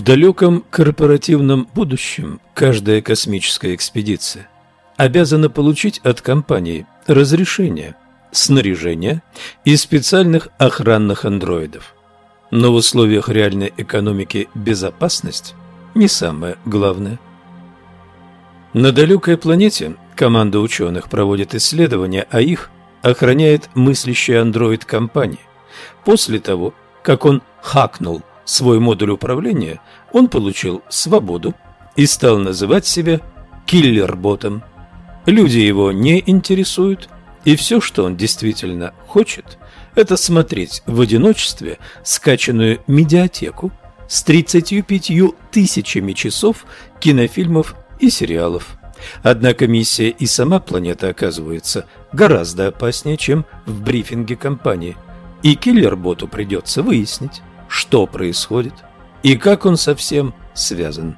В далеком корпоративном будущем каждая космическая экспедиция обязана получить от компании разрешение, снаряжение и специальных охранных андроидов. Но в условиях реальной экономики безопасность не самое главное. На далекой планете команда ученых проводит исследования, а их охраняет мыслящий андроид компании. После того, как он хакнул свой модуль управления, он получил свободу и стал называть себя киллер-ботом. Люди его не интересуют, и все, что он действительно хочет, это смотреть в одиночестве скачанную медиатеку с 35 тысячами часов кинофильмов и сериалов. Однако миссия и сама планета оказывается гораздо опаснее, чем в брифинге компании. И киллер-боту придется выяснить, что происходит и как он со всем связан.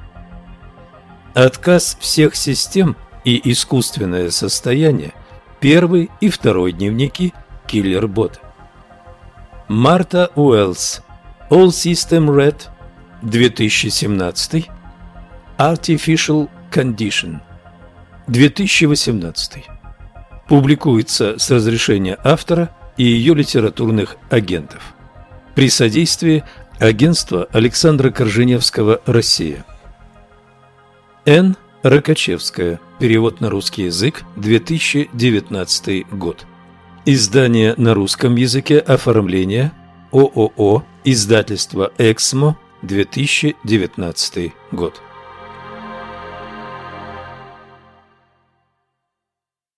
Отказ всех систем и искусственное состояние – первый и второй дневники киллер-бота. Марта Уэллс All System Red 2017 Artificial Condition 2018 Публикуется с разрешения автора и ее литературных агентов при содействии агентства Александра Корженевского «Россия». Н. Рокачевская. Перевод на русский язык. 2019 год. Издание на русском языке. Оформление. ООО. Издательство «Эксмо». 2019 год.